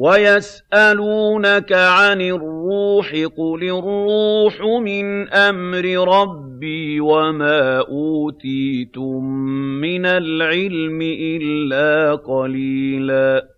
وَيَسْأَلُونَكَ عَنِ الرُّوحِ ۖ قُلِ الرُّوحُ مِنْ أَمْرِ رَبِّي وَمَا أُوتِيتُم مِّنَ الْعِلْمِ إِلَّا قَلِيلًا